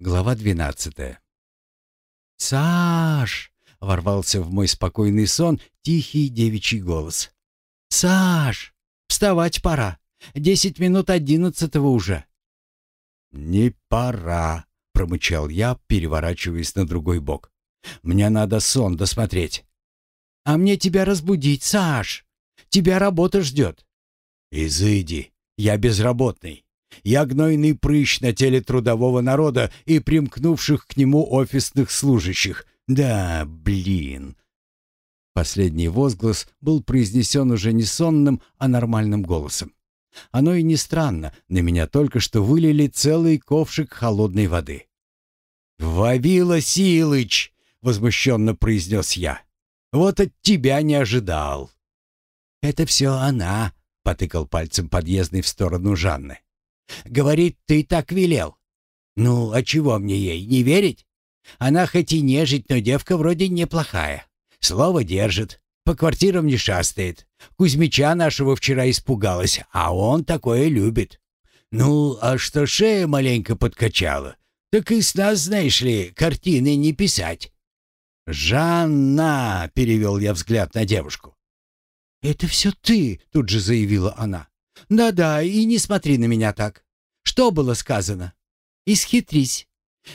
Глава двенадцатая. «Саш!» — ворвался в мой спокойный сон тихий девичий голос. «Саш! Вставать пора! Десять минут одиннадцатого уже!» «Не пора!» — промычал я, переворачиваясь на другой бок. «Мне надо сон досмотреть». «А мне тебя разбудить, Саш! Тебя работа ждет!» «Изыди! Я безработный!» Я гнойный прыщ на теле трудового народа и примкнувших к нему офисных служащих. Да, блин. Последний возглас был произнесен уже не сонным, а нормальным голосом. Оно и не странно, на меня только что вылили целый ковшик холодной воды. «Вавила Силыч!» — возмущенно произнес я. «Вот от тебя не ожидал». «Это все она», — потыкал пальцем подъездный в сторону Жанны. Говорит, ты так велел. Ну, а чего мне ей, не верить? Она хоть и нежить, но девка вроде неплохая. Слово держит, по квартирам не шастает. Кузьмича нашего вчера испугалась, а он такое любит. Ну, а что шея маленько подкачала, так и с нас, знаешь ли, картины не писать. «Жанна!» — перевел я взгляд на девушку. «Это все ты!» — тут же заявила она. Да-да, и не смотри на меня так. Что было сказано? Исхитрись.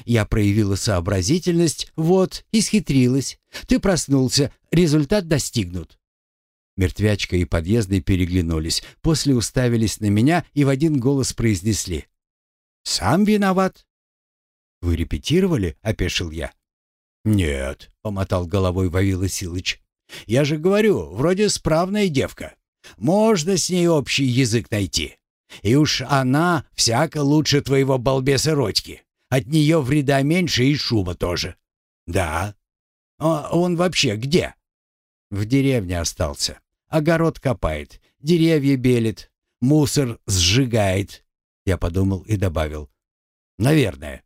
Я проявила сообразительность, вот, исхитрилась. Ты проснулся, результат достигнут. Мертвячка и подъездный переглянулись, после уставились на меня и в один голос произнесли. «Сам виноват». «Вы репетировали?» — опешил я. «Нет», — помотал головой Вавила Силыч. «Я же говорю, вроде справная девка. Можно с ней общий язык найти. И уж она всяко лучше твоего балбеса Родьки. От нее вреда меньше и шума тоже. Да. А он вообще где? В деревне остался. Огород копает, деревья белит, мусор сжигает. Я подумал и добавил. Наверное.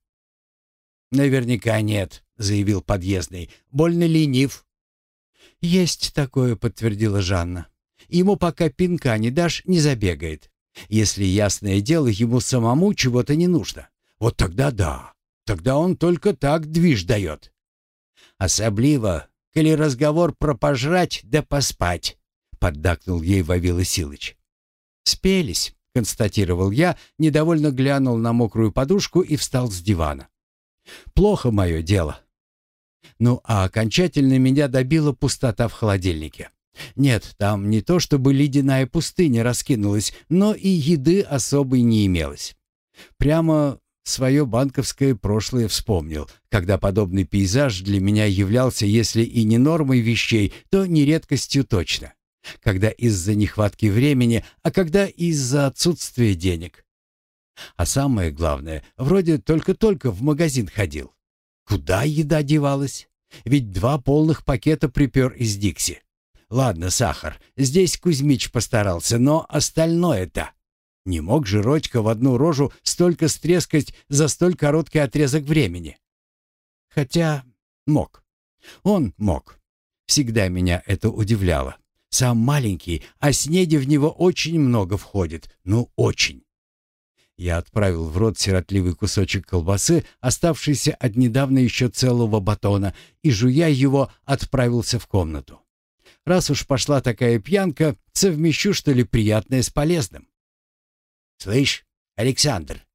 Наверняка нет, заявил подъездный. Больно ленив. Есть такое, подтвердила Жанна. Ему пока пинка не дашь, не забегает. Если, ясное дело, ему самому чего-то не нужно. Вот тогда да. Тогда он только так движ дает. Особливо, коли разговор про пожрать да поспать, поддакнул ей Вавила Силыч. Спелись, констатировал я, недовольно глянул на мокрую подушку и встал с дивана. Плохо мое дело. Ну, а окончательно меня добила пустота в холодильнике. Нет, там не то чтобы ледяная пустыня раскинулась, но и еды особой не имелось. Прямо свое банковское прошлое вспомнил, когда подобный пейзаж для меня являлся, если и не нормой вещей, то не редкостью точно. Когда из-за нехватки времени, а когда из-за отсутствия денег. А самое главное, вроде только-только в магазин ходил. Куда еда девалась? Ведь два полных пакета припер из Дикси. Ладно, сахар, здесь Кузьмич постарался, но остальное-то... Не мог же Родька в одну рожу столько стрескать за столь короткий отрезок времени. Хотя мог. Он мог. Всегда меня это удивляло. Сам маленький, а снеди в него очень много входит. Ну, очень. Я отправил в рот сиротливый кусочек колбасы, оставшийся от недавно еще целого батона, и, жуя его, отправился в комнату. Раз уж пошла такая пьянка, совмещу, что ли, приятное с полезным. «Слышь, Александр,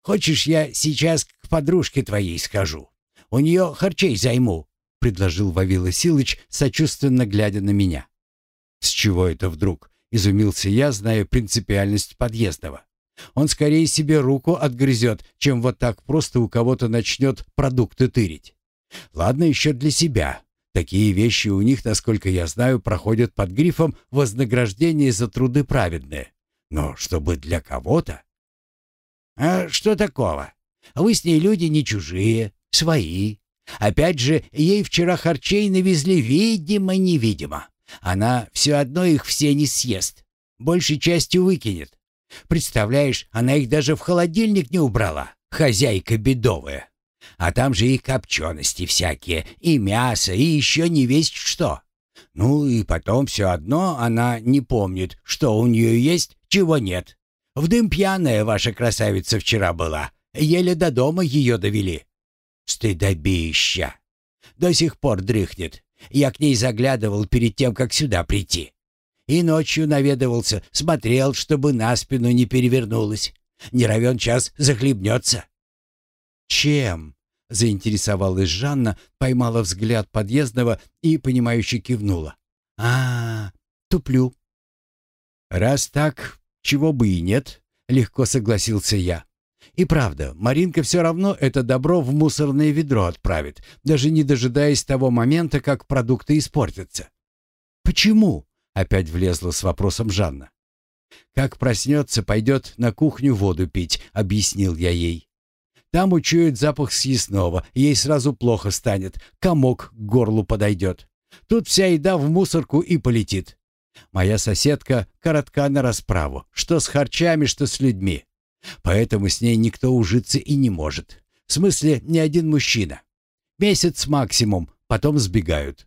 хочешь, я сейчас к подружке твоей скажу? У нее харчей займу», — предложил Вавила Силыч, сочувственно глядя на меня. «С чего это вдруг?» — изумился я, зная принципиальность подъездного. «Он скорее себе руку отгрызет, чем вот так просто у кого-то начнет продукты тырить. Ладно еще для себя, Такие вещи у них, насколько я знаю, проходят под грифом вознаграждение за труды праведные. Но чтобы для кого-то... А что такого? Вы с ней люди не чужие, свои. Опять же, ей вчера харчей навезли видимо-невидимо. Она все одно их все не съест. Большей частью выкинет. Представляешь, она их даже в холодильник не убрала. Хозяйка бедовая. А там же и копчености всякие, и мясо, и еще не весть что. Ну и потом все одно она не помнит, что у нее есть, чего нет. В дым пьяная ваша красавица вчера была. Еле до дома ее довели. Стыдобища. До сих пор дрыхнет. Я к ней заглядывал перед тем, как сюда прийти. И ночью наведывался, смотрел, чтобы на спину не перевернулась. Не равен час захлебнется. «Чем?» — заинтересовалась Жанна, поймала взгляд подъездного и, понимающе кивнула. а, -а, туплю». «Раз так, чего бы и нет», — легко согласился я. И правда, Маринка все равно это добро в мусорное ведро отправит, даже не дожидаясь того момента, как продукты испортятся. «Почему?» — опять влезла с вопросом Жанна. «Как проснется, пойдет на кухню воду пить», — объяснил я ей. «Там учует запах съестного, ей сразу плохо станет, комок к горлу подойдет. Тут вся еда в мусорку и полетит. Моя соседка коротка на расправу, что с харчами, что с людьми. Поэтому с ней никто ужиться и не может. В смысле, ни один мужчина. Месяц максимум, потом сбегают.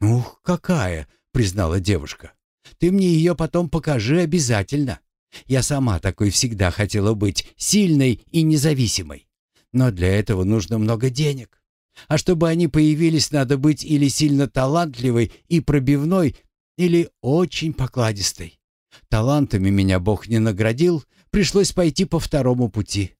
«Ух, какая!» — признала девушка. «Ты мне ее потом покажи обязательно. Я сама такой всегда хотела быть, сильной и независимой. Но для этого нужно много денег. А чтобы они появились, надо быть или сильно талантливой и пробивной, или очень покладистой. Талантами меня Бог не наградил, пришлось пойти по второму пути.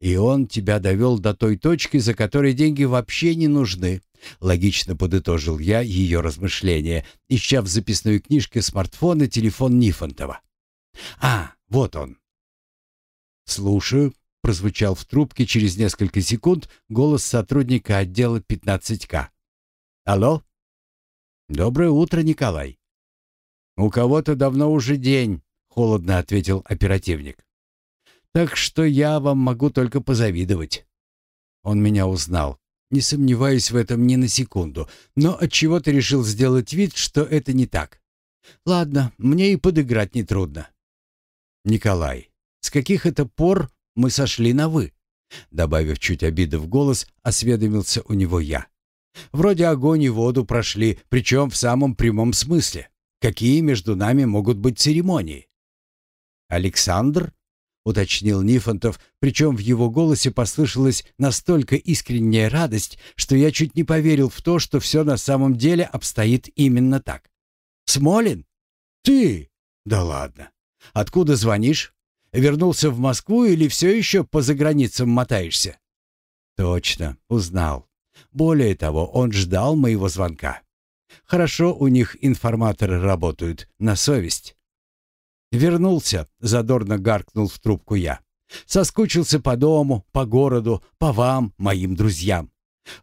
И он тебя довел до той точки, за которой деньги вообще не нужны. Логично подытожил я ее размышления, ища в записной книжке смартфона телефон Нифонтова. А, вот он. «Слушаю», — прозвучал в трубке через несколько секунд голос сотрудника отдела 15К. «Алло?» «Доброе утро, Николай». «У кого-то давно уже день холодно ответил оперативник. Так что я вам могу только позавидовать. Он меня узнал. Не сомневаюсь в этом ни на секунду, но от чего ты решил сделать вид, что это не так? Ладно, мне и подыграть нетрудно. Николай, с каких это пор мы сошли на «вы»?» Добавив чуть обиды в голос, осведомился у него я. «Вроде огонь и воду прошли, причем в самом прямом смысле. Какие между нами могут быть церемонии?» «Александр?» — уточнил Нифонтов, причем в его голосе послышалась настолько искренняя радость, что я чуть не поверил в то, что все на самом деле обстоит именно так. «Смолин? Ты? Да ладно. Откуда звонишь? Вернулся в Москву или все еще по заграницам мотаешься?» «Точно, узнал. Более того, он ждал моего звонка. Хорошо у них информаторы работают, на совесть. «Вернулся», — задорно гаркнул в трубку я. «Соскучился по дому, по городу, по вам, моим друзьям.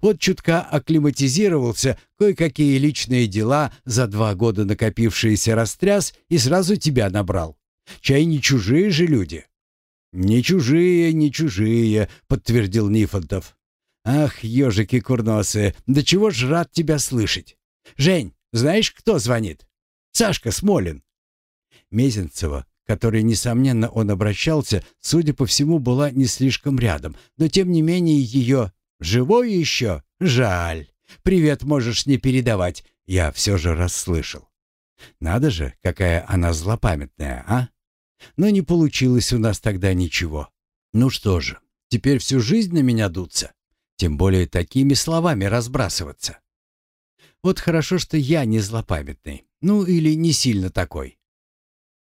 Вот чутка акклиматизировался, кое-какие личные дела, за два года накопившиеся растряс, и сразу тебя набрал. Чай не чужие же люди». «Не чужие, не чужие», — подтвердил Нифонтов. «Ах, ежики курносые, да чего ж рад тебя слышать. Жень, знаешь, кто звонит? Сашка Смолин. Мезенцева, которой, несомненно, он обращался, судя по всему, была не слишком рядом, но тем не менее ее «Живой еще? Жаль. Привет можешь не передавать», я все же расслышал. Надо же, какая она злопамятная, а? Но не получилось у нас тогда ничего. Ну что же, теперь всю жизнь на меня дуться? Тем более такими словами разбрасываться. Вот хорошо, что я не злопамятный. Ну или не сильно такой.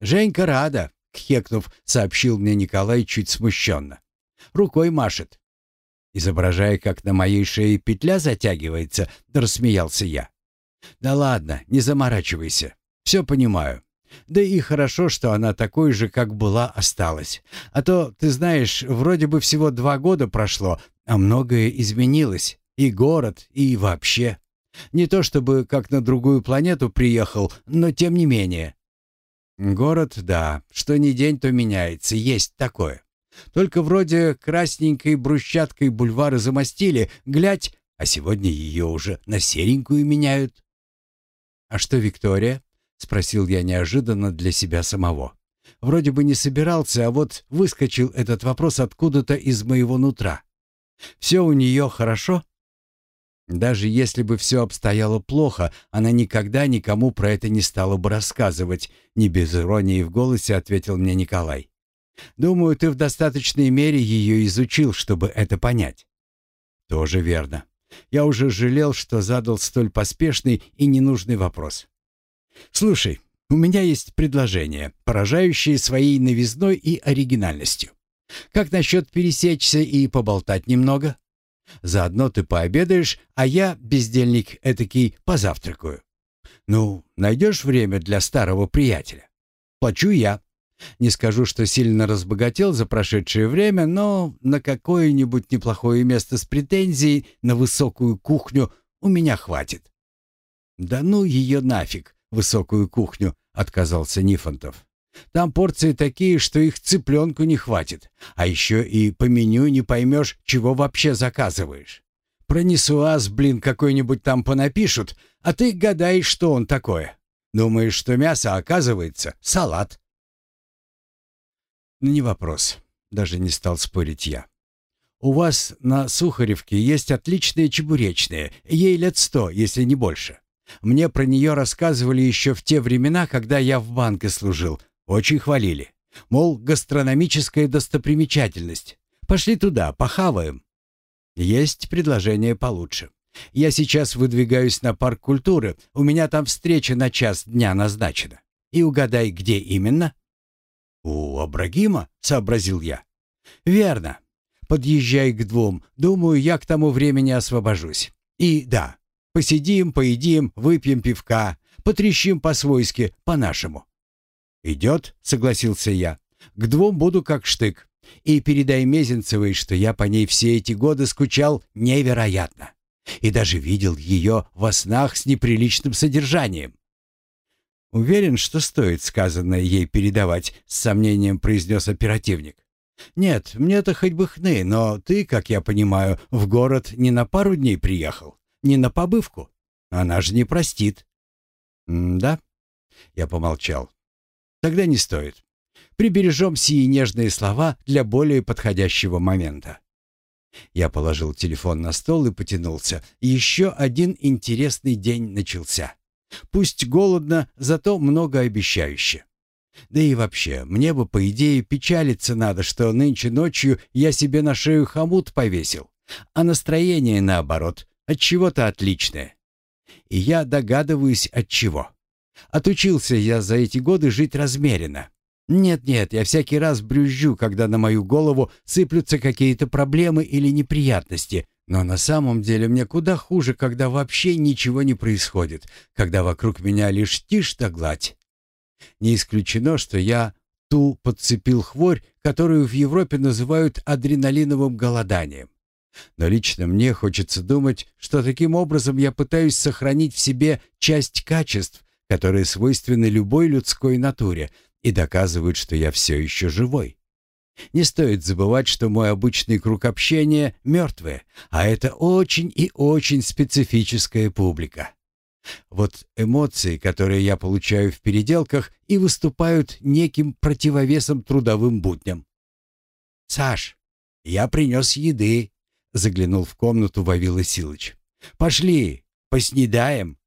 «Женька рада», — кхекнув, сообщил мне Николай чуть смущенно. «Рукой машет». Изображая, как на моей шее петля затягивается, рассмеялся я. «Да ладно, не заморачивайся. Все понимаю. Да и хорошо, что она такой же, как была, осталась. А то, ты знаешь, вроде бы всего два года прошло, а многое изменилось. И город, и вообще. Не то чтобы как на другую планету приехал, но тем не менее. Город, да, что ни день, то меняется, есть такое. Только вроде красненькой брусчаткой бульвары замостили, глядь, а сегодня ее уже на серенькую меняют. «А что Виктория?» — спросил я неожиданно для себя самого. Вроде бы не собирался, а вот выскочил этот вопрос откуда-то из моего нутра. «Все у нее хорошо?» Даже если бы все обстояло плохо, она никогда никому про это не стала бы рассказывать, не без иронии в голосе ответил мне Николай. Думаю, ты в достаточной мере ее изучил, чтобы это понять. Тоже верно. Я уже жалел, что задал столь поспешный и ненужный вопрос. Слушай, у меня есть предложение, поражающее своей новизной и оригинальностью. Как насчет пересечься и поболтать немного? Заодно ты пообедаешь, а я, бездельник этакий, позавтракаю. Ну, найдешь время для старого приятеля? Плачу я. Не скажу, что сильно разбогател за прошедшее время, но на какое-нибудь неплохое место с претензией на высокую кухню у меня хватит. «Да ну ее нафиг, высокую кухню», — отказался Нифонтов. «Там порции такие, что их цыпленку не хватит, а еще и по меню не поймешь, чего вообще заказываешь. Про несуаз, блин, какой-нибудь там понапишут, а ты гадаешь, что он такое. Думаешь, что мясо, оказывается, салат. «Не вопрос», — даже не стал спорить я. «У вас на Сухаревке есть отличные чебуречные, ей лет сто, если не больше. Мне про нее рассказывали еще в те времена, когда я в банке служил. Очень хвалили. Мол, гастрономическая достопримечательность. Пошли туда, похаваем». «Есть предложение получше. Я сейчас выдвигаюсь на парк культуры, у меня там встреча на час дня назначена. И угадай, где именно?» «У Абрагима?» — сообразил я. «Верно. Подъезжай к двум. Думаю, я к тому времени освобожусь. И да, посидим, поедим, выпьем пивка, потрещим по-свойски, по-нашему». «Идет», — согласился я. «К двум буду как штык. И передай Мезенцевой, что я по ней все эти годы скучал невероятно. И даже видел ее во снах с неприличным содержанием. «Уверен, что стоит сказанное ей передавать», — с сомнением произнес оперативник. «Нет, мне-то хоть бы хны, но ты, как я понимаю, в город не на пару дней приехал, не на побывку. Она же не простит». «Да?» — я помолчал. «Тогда не стоит. Прибережем сии нежные слова для более подходящего момента». Я положил телефон на стол и потянулся. Еще один интересный день начался. Пусть голодно, зато многообещающе. Да и вообще, мне бы, по идее, печалиться надо, что нынче ночью я себе на шею хомут повесил, а настроение, наоборот, от чего-то отличное. И я догадываюсь, от чего. Отучился я за эти годы жить размеренно. Нет-нет, я всякий раз брюзжу, когда на мою голову сыплются какие-то проблемы или неприятности, но на самом деле мне куда хуже, когда вообще ничего не происходит, когда вокруг меня лишь тишь да гладь. Не исключено, что я ту подцепил хворь, которую в Европе называют адреналиновым голоданием. Но лично мне хочется думать, что таким образом я пытаюсь сохранить в себе часть качеств, которые свойственны любой людской натуре, и доказывают, что я все еще живой. Не стоит забывать, что мой обычный круг общения — мертвые, а это очень и очень специфическая публика. Вот эмоции, которые я получаю в переделках, и выступают неким противовесом трудовым будням. «Саш, я принес еды», — заглянул в комнату Вавила Силыч. «Пошли, поснедаем».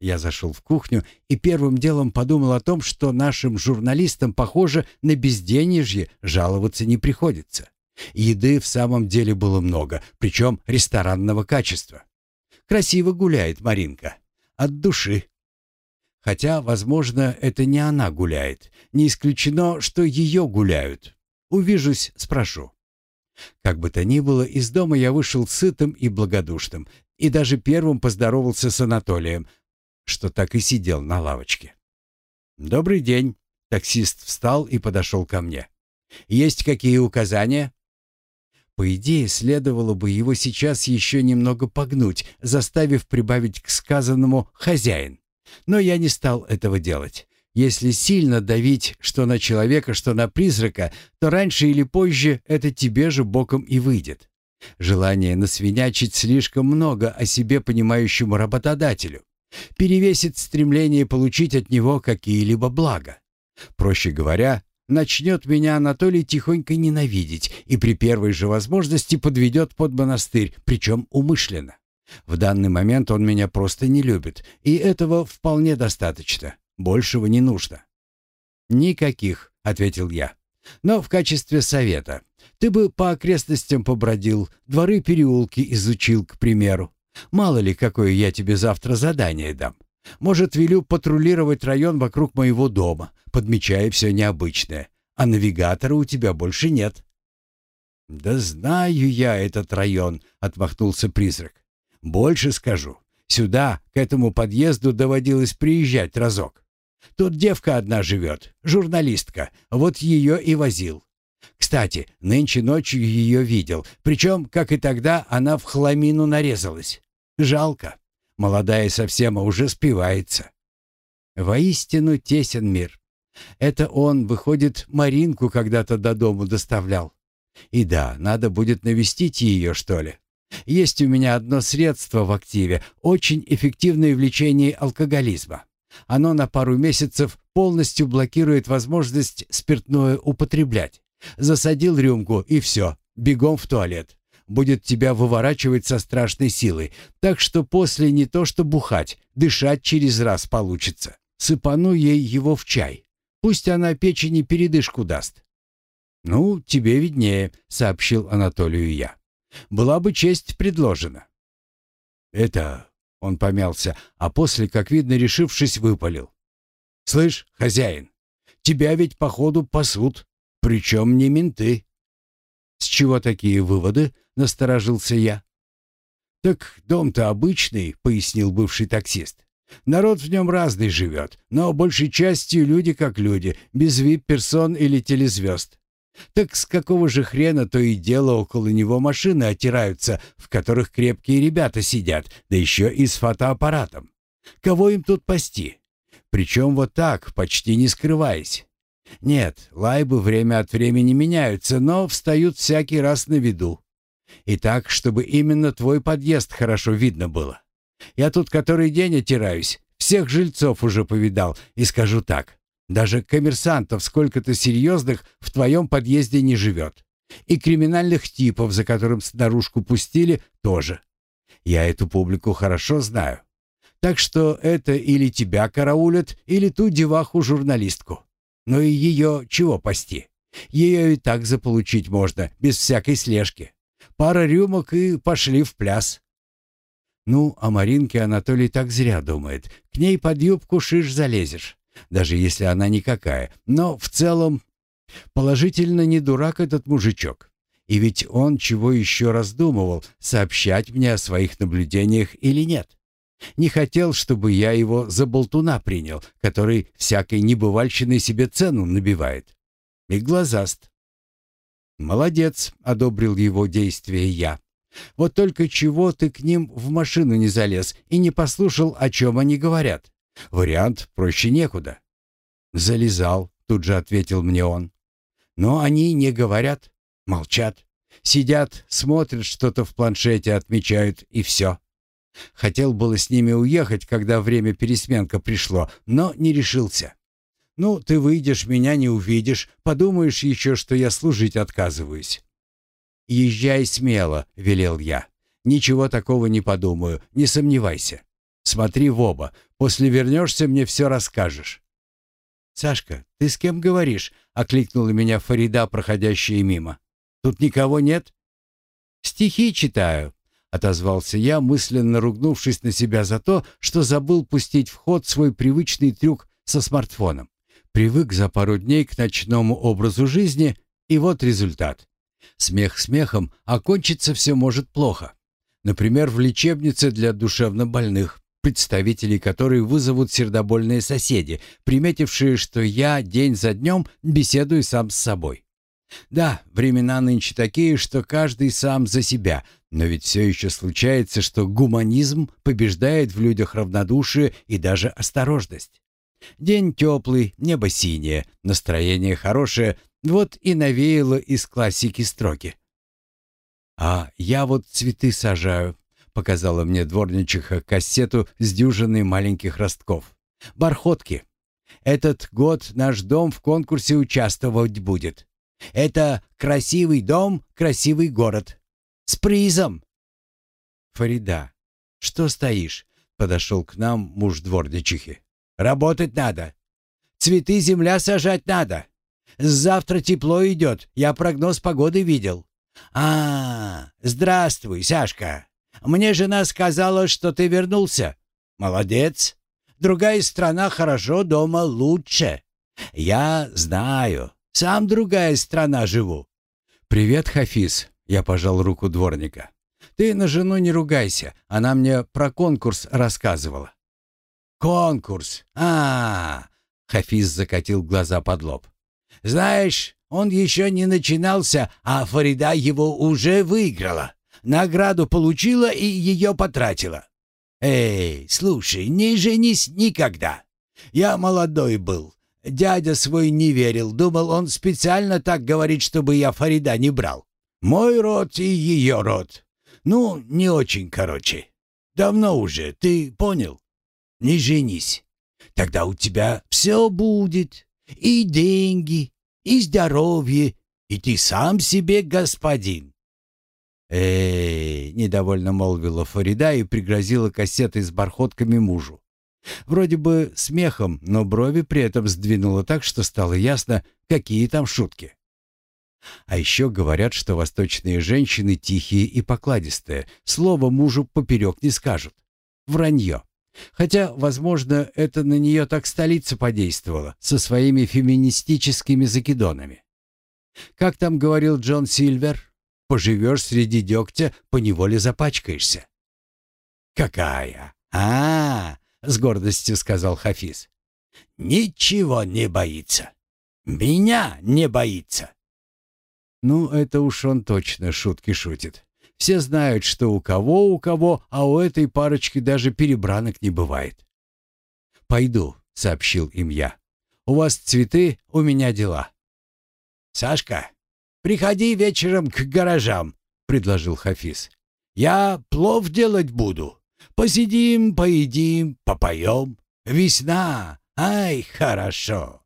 Я зашел в кухню и первым делом подумал о том, что нашим журналистам, похоже, на безденежье жаловаться не приходится. Еды в самом деле было много, причем ресторанного качества. Красиво гуляет Маринка. От души. Хотя, возможно, это не она гуляет. Не исключено, что ее гуляют. Увижусь, спрошу. Как бы то ни было, из дома я вышел сытым и благодушным, и даже первым поздоровался с Анатолием, что так и сидел на лавочке. «Добрый день!» — таксист встал и подошел ко мне. «Есть какие указания?» По идее, следовало бы его сейчас еще немного погнуть, заставив прибавить к сказанному «хозяин». Но я не стал этого делать. Если сильно давить что на человека, что на призрака, то раньше или позже это тебе же боком и выйдет. Желание насвинячить слишком много о себе понимающему работодателю перевесит стремление получить от него какие-либо блага. Проще говоря, начнет меня Анатолий тихонько ненавидеть и при первой же возможности подведет под монастырь, причем умышленно. В данный момент он меня просто не любит, и этого вполне достаточно. Большего не нужно. «Никаких», — ответил я. Но в качестве совета. Ты бы по окрестностям побродил, дворы, переулки изучил, к примеру. Мало ли, какое я тебе завтра задание дам. Может, велю патрулировать район вокруг моего дома, подмечая все необычное. А навигатора у тебя больше нет». «Да знаю я этот район», — отмахнулся призрак. «Больше скажу. Сюда, к этому подъезду, доводилось приезжать разок. Тут девка одна живет, журналистка, вот ее и возил. Кстати, нынче ночью ее видел, причем, как и тогда, она в хламину нарезалась. Жалко. Молодая совсем, а уже спивается. Воистину тесен мир. Это он, выходит, Маринку когда-то до дому доставлял. И да, надо будет навестить ее, что ли. Есть у меня одно средство в активе, очень эффективное в лечении алкоголизма. Оно на пару месяцев полностью блокирует возможность спиртное употреблять. Засадил рюмку и все, бегом в туалет. Будет тебя выворачивать со страшной силой, так что после не то что бухать, дышать через раз получится. Сыпану ей его в чай. Пусть она печени передышку даст. «Ну, тебе виднее», — сообщил Анатолию я. «Была бы честь предложена». «Это...» — он помялся, а после, как видно, решившись, выпалил. «Слышь, хозяин, тебя ведь, походу, пасут, причем не менты». «С чего такие выводы?» — насторожился я. «Так дом-то обычный», — пояснил бывший таксист. Народ в нем разный живет, но большей частью люди как люди, без вип-персон или телезвезд. Так с какого же хрена то и дело около него машины отираются, в которых крепкие ребята сидят, да еще и с фотоаппаратом? Кого им тут пасти? Причем вот так, почти не скрываясь. Нет, лайбы время от времени меняются, но встают всякий раз на виду. И так, чтобы именно твой подъезд хорошо видно было. Я тут который день отираюсь, всех жильцов уже повидал, и скажу так, даже коммерсантов сколько-то серьезных в твоем подъезде не живет. И криминальных типов, за которым снаружку пустили, тоже. Я эту публику хорошо знаю. Так что это или тебя караулят, или ту деваху-журналистку. Но и ее чего пасти? Ее и так заполучить можно, без всякой слежки. Пара рюмок и пошли в пляс. Ну, о Маринке Анатолий так зря думает. К ней под юбку шиш залезешь. Даже если она никакая. Но в целом положительно не дурак этот мужичок. И ведь он чего еще раздумывал, сообщать мне о своих наблюдениях или нет. Не хотел, чтобы я его за болтуна принял, который всякой небывальщиной себе цену набивает. И глазаст. «Молодец», — одобрил его действия я. Вот только чего ты к ним в машину не залез и не послушал, о чем они говорят? Вариант проще некуда. Залезал, тут же ответил мне он. Но они не говорят, молчат. Сидят, смотрят что-то в планшете, отмечают и все. Хотел было с ними уехать, когда время пересменка пришло, но не решился. Ну, ты выйдешь, меня не увидишь, подумаешь еще, что я служить отказываюсь. «Езжай смело», — велел я. «Ничего такого не подумаю, не сомневайся. Смотри в оба, после вернешься, мне все расскажешь». «Сашка, ты с кем говоришь?» — окликнула меня Фарида, проходящая мимо. «Тут никого нет?» «Стихи читаю», — отозвался я, мысленно ругнувшись на себя за то, что забыл пустить в ход свой привычный трюк со смартфоном. Привык за пару дней к ночному образу жизни, и вот результат. Смех смехом, а кончиться все может плохо. Например, в лечебнице для душевнобольных, представителей которой вызовут сердобольные соседи, приметившие, что я день за днем беседую сам с собой. Да, времена нынче такие, что каждый сам за себя, но ведь все еще случается, что гуманизм побеждает в людях равнодушие и даже осторожность. День теплый, небо синее, настроение хорошее, вот и навеяло из классики строки. «А я вот цветы сажаю», — показала мне дворничиха кассету с дюжиной маленьких ростков. «Бархотки. Этот год наш дом в конкурсе участвовать будет. Это красивый дом, красивый город. С призом!» «Фарида, что стоишь?» — подошел к нам муж дворничихи. «Работать надо. Цветы земля сажать надо. Завтра тепло идет, я прогноз погоды видел». «А, здравствуй, Сашка. Мне жена сказала, что ты вернулся. Молодец. Другая страна хорошо, дома лучше. Я знаю, сам другая страна живу». «Привет, Хафиз», — я пожал руку дворника. «Ты на жену не ругайся, она мне про конкурс рассказывала». «Конкурс? А, -а, -а Хафиз закатил глаза под лоб. «Знаешь, он еще не начинался, а Фарида его уже выиграла. Награду получила и ее потратила. Эй, слушай, не женись никогда. Я молодой был. Дядя свой не верил, думал, он специально так говорит, чтобы я Фарида не брал. Мой род и ее род. Ну, не очень, короче. Давно уже, ты понял? Не женись. Тогда у тебя все будет. И деньги, и здоровье, и ты сам себе господин. «Эй!» — недовольно молвила Фарида и пригрозила кассетой с бархотками мужу. Вроде бы смехом, но брови при этом сдвинула так, что стало ясно, какие там шутки. А еще говорят, что восточные женщины тихие и покладистые, слово мужу поперек не скажут. Вранье. Хотя, возможно, это на нее так столица подействовала, со своими феминистическими закидонами. Как там говорил Джон Сильвер, поживешь среди дегтя, поневоле запачкаешься. «Какая? А, -а, -а с гордостью сказал Хафиз. «Ничего не боится. Меня не боится». Ну, это уж он точно шутки шутит. Все знают, что у кого у кого, а у этой парочки даже перебранок не бывает. «Пойду», — сообщил им я. «У вас цветы, у меня дела». «Сашка, приходи вечером к гаражам», — предложил Хафиз. «Я плов делать буду. Посидим, поедим, попоем. Весна, ай, хорошо».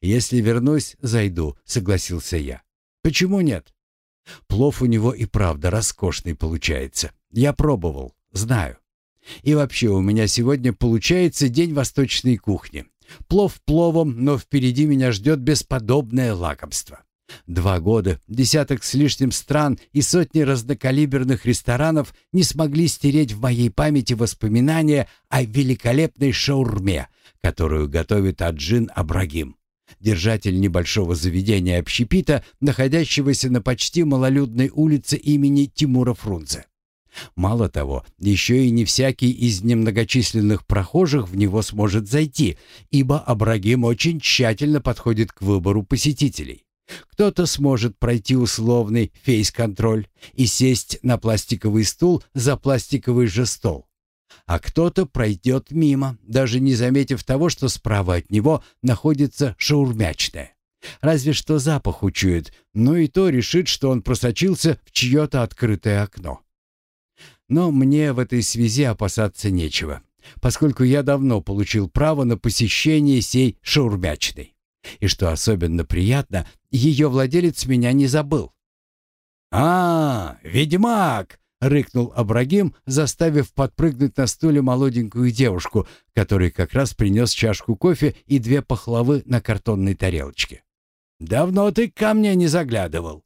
«Если вернусь, зайду», — согласился я. «Почему нет? Плов у него и правда роскошный получается. Я пробовал, знаю. И вообще у меня сегодня получается день восточной кухни. Плов пловом, но впереди меня ждет бесподобное лакомство. Два года, десяток с лишним стран и сотни разнокалиберных ресторанов не смогли стереть в моей памяти воспоминания о великолепной шаурме, которую готовит Аджин Абрагим держатель небольшого заведения общепита, находящегося на почти малолюдной улице имени Тимура Фрунзе. Мало того, еще и не всякий из немногочисленных прохожих в него сможет зайти, ибо Абрагим очень тщательно подходит к выбору посетителей. Кто-то сможет пройти условный фейс-контроль и сесть на пластиковый стул за пластиковый же стол а кто-то пройдет мимо, даже не заметив того, что справа от него находится шаурмячная. Разве что запах учует, но и то решит, что он просочился в чье-то открытое окно. Но мне в этой связи опасаться нечего, поскольку я давно получил право на посещение сей шаурмячной. И что особенно приятно, ее владелец меня не забыл. «А, ведьмак!» рыкнул Абрагим, заставив подпрыгнуть на стуле молоденькую девушку, который как раз принес чашку кофе и две пахлавы на картонной тарелочке. «Давно ты ко мне не заглядывал».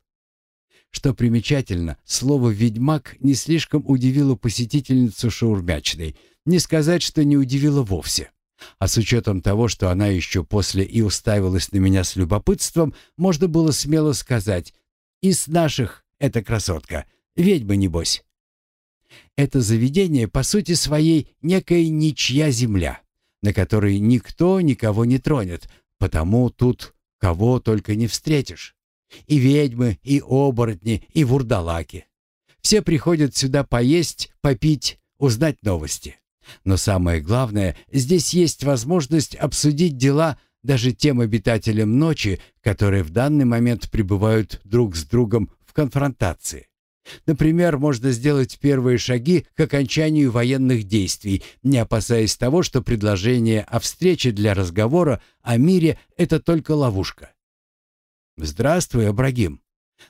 Что примечательно, слово «ведьмак» не слишком удивило посетительницу шаурмячной, не сказать, что не удивило вовсе. А с учетом того, что она еще после и уставилась на меня с любопытством, можно было смело сказать «Из наших эта красотка, ведьма небось». Это заведение по сути своей некая ничья земля, на которой никто никого не тронет, потому тут кого только не встретишь. И ведьмы, и оборотни, и вурдалаки. Все приходят сюда поесть, попить, узнать новости. Но самое главное, здесь есть возможность обсудить дела даже тем обитателям ночи, которые в данный момент пребывают друг с другом в конфронтации. Например, можно сделать первые шаги к окончанию военных действий, не опасаясь того, что предложение о встрече для разговора о мире — это только ловушка. «Здравствуй, Абрагим!»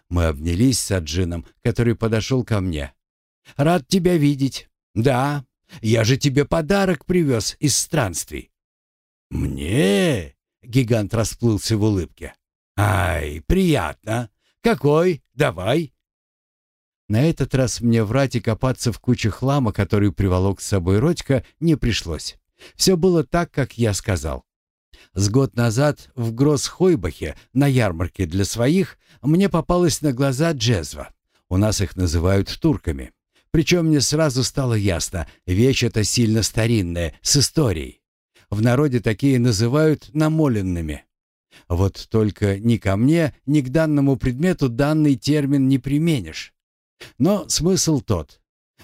Мы обнялись с Аджином, который подошел ко мне. «Рад тебя видеть. Да, я же тебе подарок привез из странствий». «Мне? Гигант расплылся в улыбке. «Ай, приятно! Какой? Давай!» На этот раз мне врать и копаться в куче хлама, который приволок с собой Родька, не пришлось. Все было так, как я сказал. С год назад в Гросс-Хойбахе на ярмарке для своих мне попалась на глаза джезва. У нас их называют турками. Причем мне сразу стало ясно, вещь эта сильно старинная, с историей. В народе такие называют намоленными. Вот только ни ко мне, ни к данному предмету данный термин не применишь. Но смысл тот.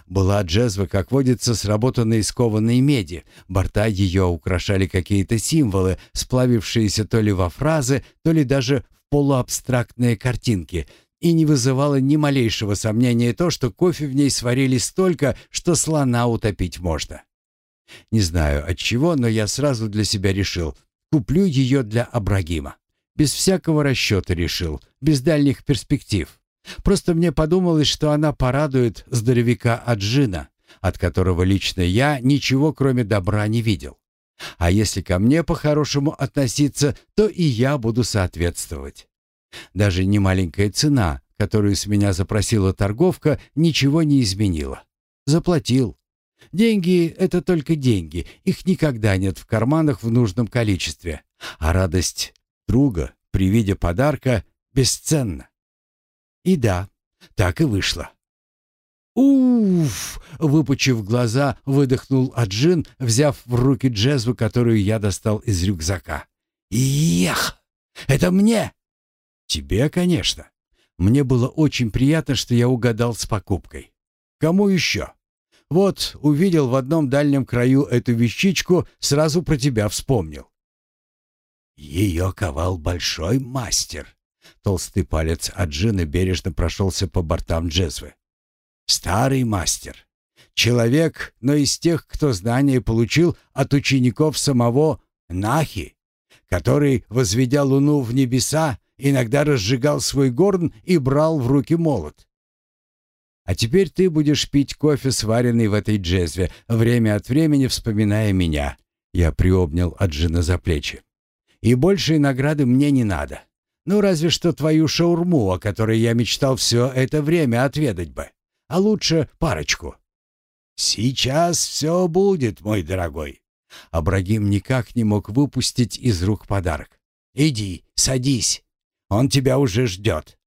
Была джезва, как водится, сработана из кованой меди. Борта ее украшали какие-то символы, сплавившиеся то ли во фразы, то ли даже в полуабстрактные картинки, и не вызывало ни малейшего сомнения то, что кофе в ней сварили столько, что слона утопить можно. Не знаю от чего, но я сразу для себя решил, куплю ее для Абрагима. Без всякого расчета решил, без дальних перспектив. Просто мне подумалось, что она порадует здоровяка Аджина, от которого лично я ничего кроме добра не видел. А если ко мне по-хорошему относиться, то и я буду соответствовать. Даже немаленькая цена, которую с меня запросила торговка, ничего не изменила. Заплатил. Деньги — это только деньги, их никогда нет в карманах в нужном количестве. А радость друга при виде подарка бесценна. И да, так и вышло. «Уф!» — выпучив глаза, выдохнул Аджин, взяв в руки джезву, которую я достал из рюкзака. «Ех! Это мне!» «Тебе, конечно. Мне было очень приятно, что я угадал с покупкой. Кому еще? Вот, увидел в одном дальнем краю эту вещичку, сразу про тебя вспомнил». «Ее ковал большой мастер», Толстый палец Аджина бережно прошелся по бортам джезвы. «Старый мастер. Человек, но из тех, кто знания получил от учеников самого Нахи, который, возведя луну в небеса, иногда разжигал свой горн и брал в руки молот. А теперь ты будешь пить кофе, сваренный в этой джезве, время от времени вспоминая меня. Я приобнял Аджина за плечи. И большей награды мне не надо. Ну, разве что твою шаурму, о которой я мечтал все это время отведать бы. А лучше парочку. Сейчас все будет, мой дорогой. Абрагим никак не мог выпустить из рук подарок. Иди, садись. Он тебя уже ждет.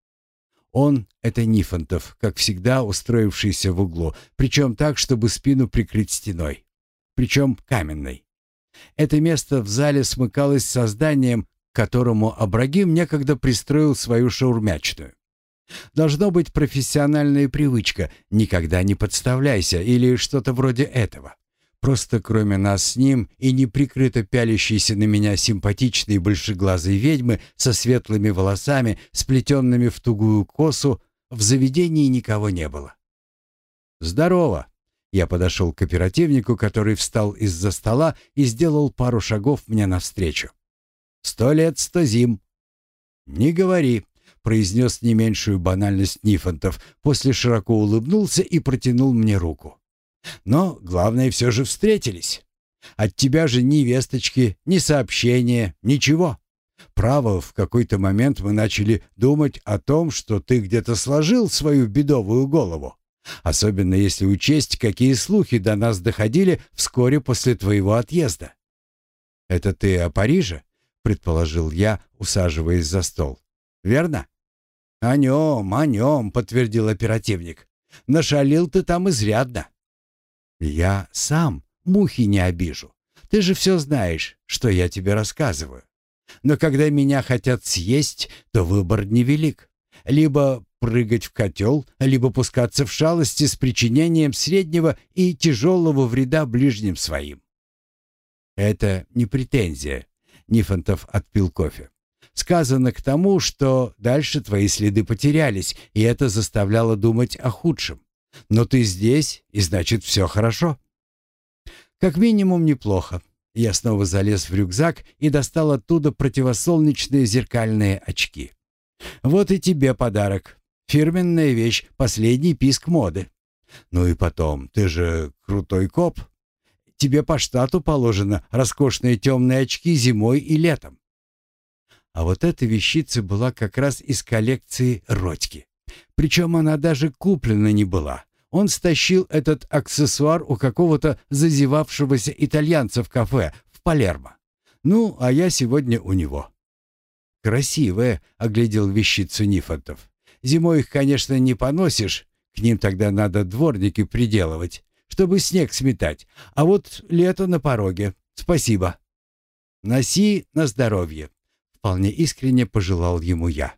Он — это Нифонтов, как всегда устроившийся в углу, причем так, чтобы спину прикрыть стеной. Причем каменной. Это место в зале смыкалось с зданием, которому Абрагим некогда пристроил свою шаурмячную. Должно быть профессиональная привычка «никогда не подставляйся» или что-то вроде этого. Просто кроме нас с ним и неприкрыто пялящейся на меня симпатичной большеглазой ведьмы со светлыми волосами, сплетенными в тугую косу, в заведении никого не было. «Здорово!» Я подошел к оперативнику, который встал из-за стола и сделал пару шагов мне навстречу. Сто лет, сто зим». «Не говори», — произнес не меньшую банальность Нифонтов, после широко улыбнулся и протянул мне руку. «Но главное, все же встретились. От тебя же ни весточки, ни сообщения, ничего. Право, в какой-то момент мы начали думать о том, что ты где-то сложил свою бедовую голову. Особенно если учесть, какие слухи до нас доходили вскоре после твоего отъезда. Это ты о Париже? предположил я, усаживаясь за стол. «Верно?» «О нем, о нем», — подтвердил оперативник. «Нашалил ты там изрядно». «Я сам мухи не обижу. Ты же все знаешь, что я тебе рассказываю. Но когда меня хотят съесть, то выбор невелик. Либо прыгать в котел, либо пускаться в шалости с причинением среднего и тяжелого вреда ближним своим. Это не претензия, Нифонтов отпил кофе. «Сказано к тому, что дальше твои следы потерялись, и это заставляло думать о худшем. Но ты здесь, и значит, все хорошо». «Как минимум неплохо». Я снова залез в рюкзак и достал оттуда противосолнечные зеркальные очки. «Вот и тебе подарок. Фирменная вещь, последний писк моды. Ну и потом, ты же крутой коп, Тебе по штату положено роскошные темные очки зимой и летом. А вот эта вещица была как раз из коллекции Родьки. Причем она даже куплена не была. Он стащил этот аксессуар у какого-то зазевавшегося итальянца в кафе в Палермо. Ну, а я сегодня у него. «Красивая», — оглядел вещицу Нифонтов. «Зимой их, конечно, не поносишь. К ним тогда надо дворники приделывать, чтобы снег сметать. А вот лето на пороге. Спасибо». «Носи на здоровье», — вполне искренне пожелал ему я.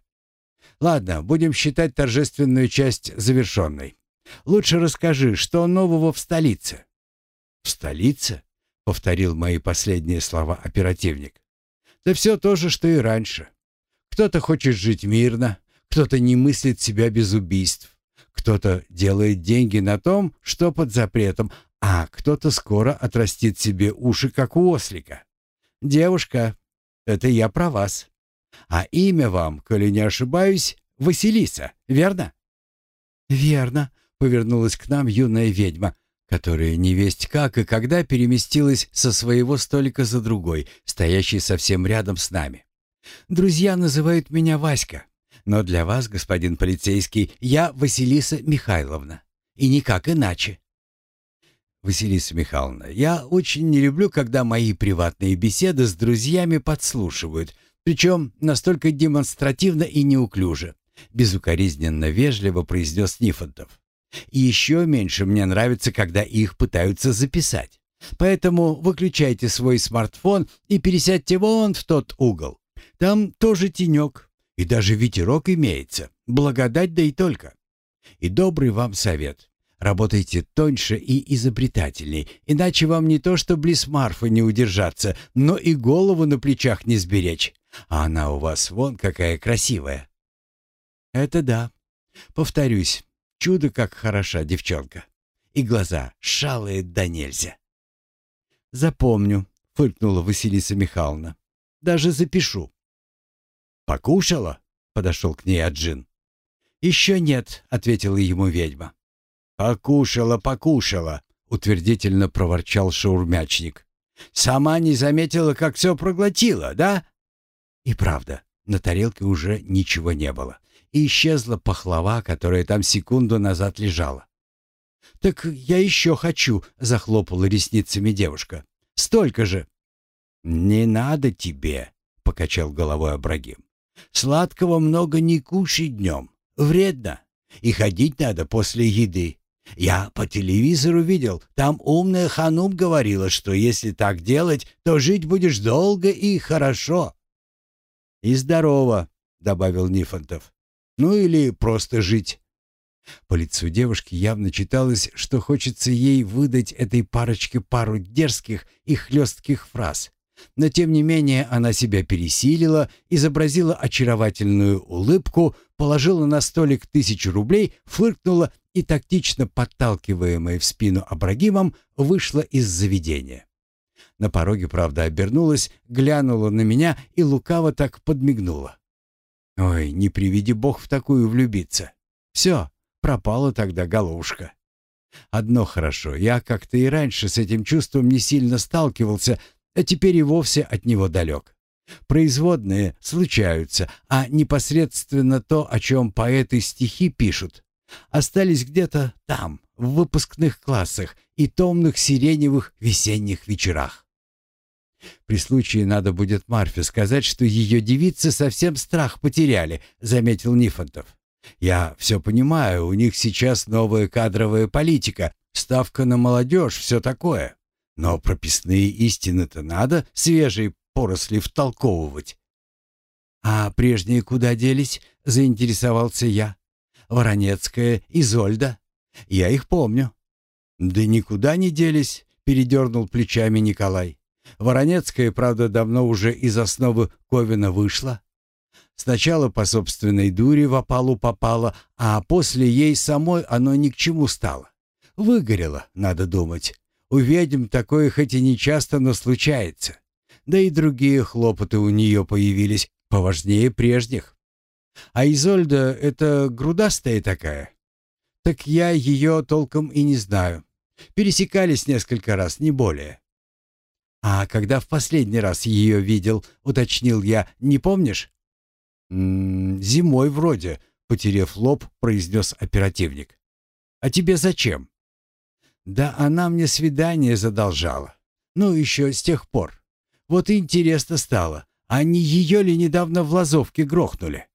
«Ладно, будем считать торжественную часть завершенной. Лучше расскажи, что нового в столице?» «В столице?» — повторил мои последние слова оперативник. «Да все то же, что и раньше. Кто-то хочет жить мирно, кто-то не мыслит себя без убийств, кто-то делает деньги на том, что под запретом, а кто-то скоро отрастит себе уши, как у ослика. Девушка, это я про вас. А имя вам, коли не ошибаюсь, Василиса, верно?» «Верно», — повернулась к нам юная ведьма, которая невесть как и когда переместилась со своего столика за другой, стоящий совсем рядом с нами. «Друзья называют меня Васька, но для вас, господин полицейский, я Василиса Михайловна, и никак иначе». «Василиса Михайловна, я очень не люблю, когда мои приватные беседы с друзьями подслушивают, причем настолько демонстративно и неуклюже», безукоризненно вежливо произнес Нифонтов. «И еще меньше мне нравится, когда их пытаются записать. Поэтому выключайте свой смартфон и пересядьте вон в тот угол. Там тоже тенек, и даже ветерок имеется. Благодать да и только. И добрый вам совет. Работайте тоньше и изобретательней, иначе вам не то что близ Марфа не удержаться, но и голову на плечах не сберечь. А она у вас вон какая красивая. Это да. Повторюсь, чудо как хороша девчонка. И глаза шалые да нельзя. Запомню, фыркнула Василиса Михайловна. Даже запишу. Покушала? Подошел к ней Аджин. «Еще нет», — ответила ему ведьма. «Покушала, покушала», — утвердительно проворчал шаурмячник. «Сама не заметила, как все проглотила, да?» И правда, на тарелке уже ничего не было, и исчезла пахлава, которая там секунду назад лежала. «Так я еще хочу», — захлопала ресницами девушка. «Столько же». «Не надо тебе», — покачал головой Абрагим. «Сладкого много не кушай днем. Вредно. И ходить надо после еды. Я по телевизору видел, там умная ханум говорила, что если так делать, то жить будешь долго и хорошо. И здорово, добавил Нифонтов. Ну или просто жить. По лицу девушки явно читалось, что хочется ей выдать этой парочке пару дерзких и хлестких фраз. Но тем не менее она себя пересилила, изобразила очаровательную улыбку, положила на столик тысячу рублей, фыркнула и, тактично подталкиваемая в спину Абрагимом, вышла из заведения. На пороге, правда, обернулась, глянула на меня и лукаво так подмигнула. Ой, не приведи бог в такую влюбиться. Все, пропала тогда головушка. Одно хорошо, я как-то и раньше с этим чувством не сильно сталкивался, а теперь и вовсе от него далек. Производные случаются, а непосредственно то, о чем поэты стихи пишут, остались где-то там, в выпускных классах и томных сиреневых весенних вечерах. При случае надо будет Марфе сказать, что ее девицы совсем страх потеряли, заметил Нифонтов. Я все понимаю, у них сейчас новая кадровая политика, ставка на молодежь, все такое. Но прописные истины-то надо свежей поросли втолковывать. «А прежние куда делись?» — заинтересовался я. «Воронецкая, Изольда. Я их помню». «Да никуда не делись», — передернул плечами Николай. «Воронецкая, правда, давно уже из основы Ковина вышла. Сначала по собственной дуре в опалу попала, а после ей самой оно ни к чему стало. Выгорело, надо думать. У ведьм такое хоть и не часто, но случается. Да и другие хлопоты у нее появились, поважнее прежних. А Изольда — это грудастая такая. Так я ее толком и не знаю. Пересекались несколько раз, не более. «А когда в последний раз ее видел?» — уточнил я. «Не помнишь?» «М -м, «Зимой вроде», — потерев лоб, произнес оперативник. «А тебе зачем?» «Да она мне свидание задолжала. Ну, еще с тех пор. Вот и интересно стало, а не ее ли недавно в Лазовке грохнули?»